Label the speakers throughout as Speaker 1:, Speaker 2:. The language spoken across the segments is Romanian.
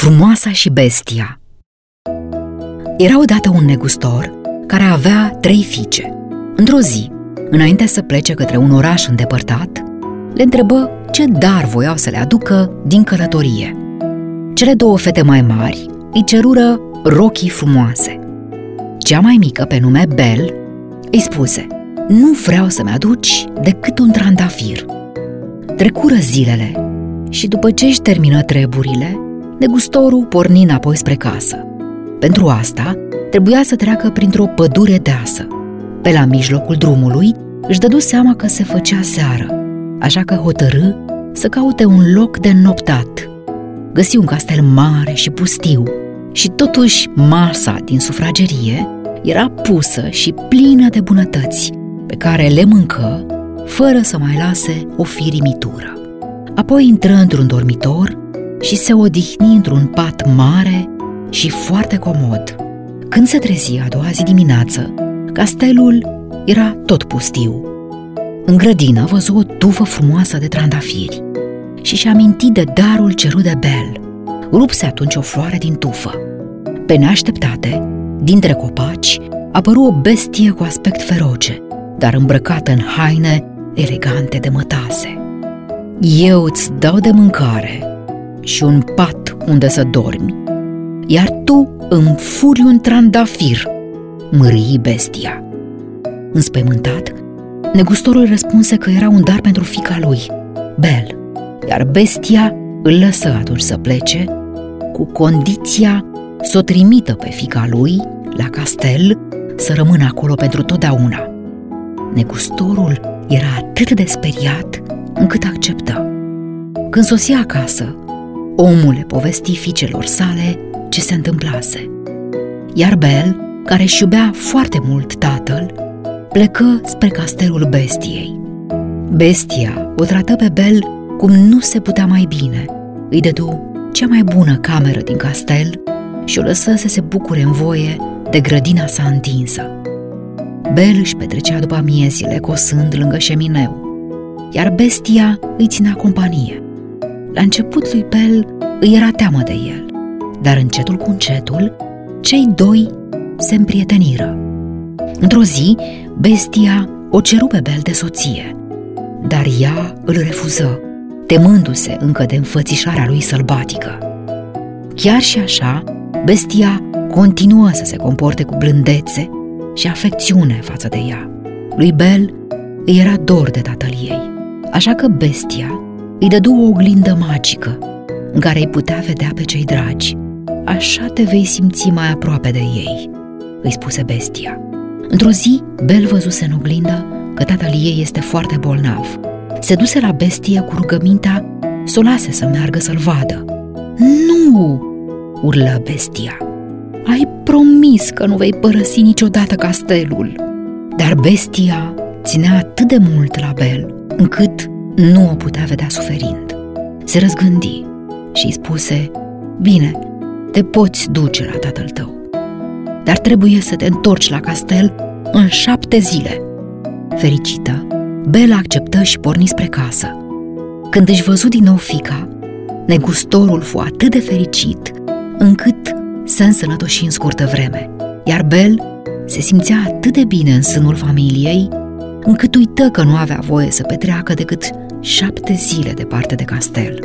Speaker 1: Frumoasa și bestia Era odată un negustor care avea trei fiice. Într-o zi, înainte să plece către un oraș îndepărtat, le întrebă ce dar voiau să le aducă din călătorie. Cele două fete mai mari îi cerură rochii frumoase. Cea mai mică, pe nume Bel, îi spuse Nu vreau să-mi aduci decât un trandafir. Trecură zilele și după ce își termină treburile, negustorul porni înapoi spre casă. Pentru asta, trebuia să treacă printr-o pădure deasă. Pe la mijlocul drumului, își dădu seama că se făcea seară, așa că hotărâ să caute un loc de noptat. Găsi un castel mare și pustiu și totuși masa din sufragerie era pusă și plină de bunătăți, pe care le mâncă fără să mai lase o firimitură. Apoi intră într-un dormitor și se odihni într-un pat mare și foarte comod. Când se trezi a doua zi dimineață, castelul era tot pustiu. În grădină văzu o tufă frumoasă de trandafiri și și-a amintit de darul cerut de Bel. Rupse atunci o floare din tufă. Pe neașteptate, dintre copaci, apăru o bestie cu aspect feroce, dar îmbrăcată în haine elegante de mătase. Eu îți dau de mâncare și un pat unde să dormi, iar tu îmi furi un trandafir, mârii bestia. Înspăimântat, negustorul răspunse că era un dar pentru fica lui, Bel, iar bestia îl lăsă atunci să plece, cu condiția să o trimită pe fica lui la castel să rămână acolo pentru totdeauna. Negustorul era atât de speriat încât acceptă. Când sosia acasă, omul le povesti fiicelor sale ce se întâmplase. Iar Bel, care își iubea foarte mult tatăl, plecă spre castelul bestiei. Bestia o trată pe Bel cum nu se putea mai bine. Îi dădu cea mai bună cameră din castel și o lăsă să se bucure în voie de grădina sa întinsă. Bel își petrecea după amiezile cosând lângă șemineu, iar bestia îi ținea companie. La început lui Bel îi era teamă de el, dar încetul cu încetul, cei doi se împrieteniră. Într-o zi, bestia o ceru pe Bel de soție, dar ea îl refuză, temându-se încă de înfățișarea lui sălbatică. Chiar și așa, bestia continuă să se comporte cu blândețe și afecțiune față de ea. Lui Bel îi era dor de tatăl ei, așa că bestia îi dădu o oglindă magică în care îi putea vedea pe cei dragi. Așa te vei simți mai aproape de ei, îi spuse bestia. Într-o zi, Bel văzuse în oglindă că tatăl ei este foarte bolnav. Se duse la bestie cu rugămintea să o lase să meargă să-l vadă. Nu! urlă bestia. Ai promis că nu vei părăsi niciodată castelul. Dar bestia ținea atât de mult la Bel, încât nu o putea vedea suferind. Se răzgândi și îi spuse, Bine, te poți duce la tatăl tău, dar trebuie să te întorci la castel în șapte zile. Fericită, Bela acceptă și porni spre casă. Când își văzu din nou fica, negustorul fu atât de fericit încât se însănătoși în scurtă vreme, iar Bel se simțea atât de bine în sânul familiei, încât uită că nu avea voie să petreacă decât șapte zile departe de castel.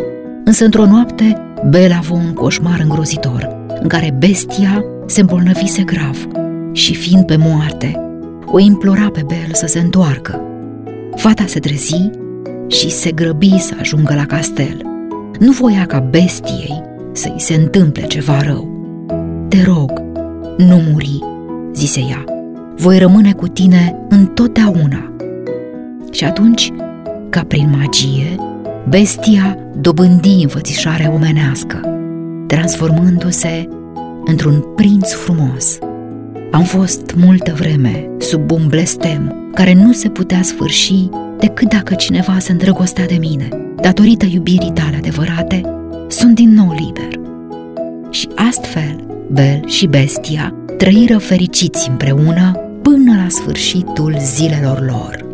Speaker 1: Însă într-o noapte, Bel a avut un coșmar îngrozitor, în care bestia se îmbolnăvise grav și, fiind pe moarte, o implora pe Bel să se întoarcă. Fata se trezi și se grăbi să ajungă la castel. Nu voia ca bestiei să-i se întâmple ceva rău. Te rog, nu muri, zise ea, voi rămâne cu tine întotdeauna. Și atunci, ca prin magie, bestia dobândi înfățișarea omenească, transformându-se într-un prinț frumos. Am fost multă vreme sub un blestem care nu se putea sfârși decât dacă cineva se îndrăgostea de mine. Datorită iubirii tale adevărate, sunt din nou liber. Și astfel, Bel și Bestia trăiră fericiți împreună până la sfârșitul zilelor lor.